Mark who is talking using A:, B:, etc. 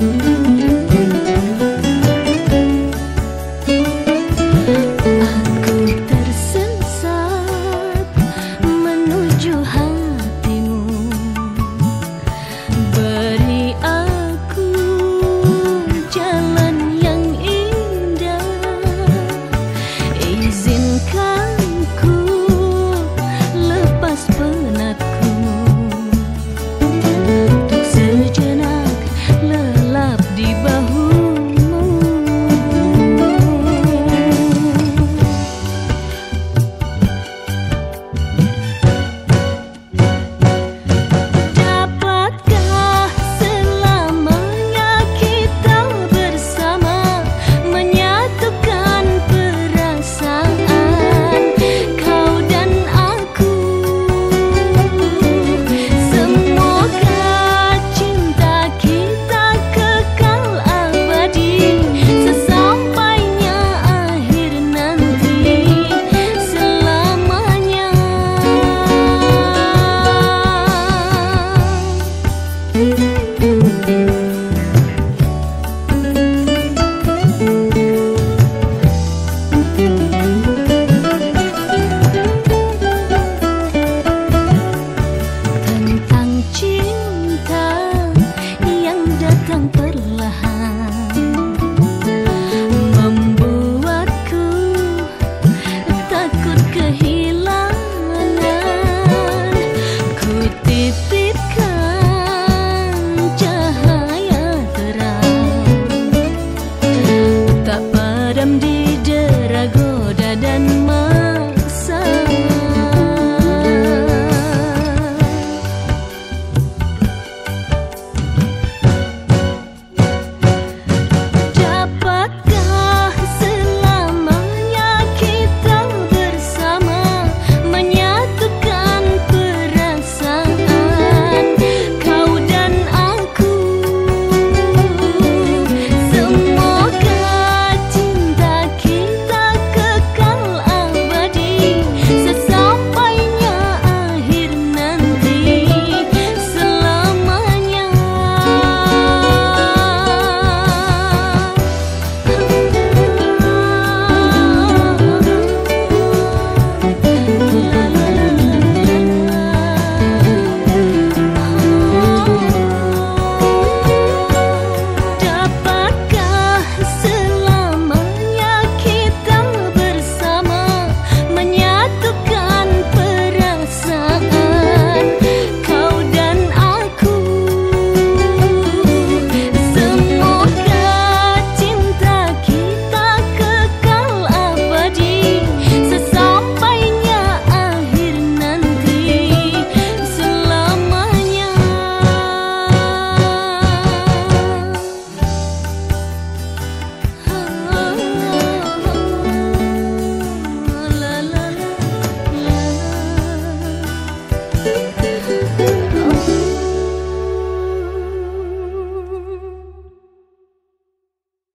A: Mm-hmm.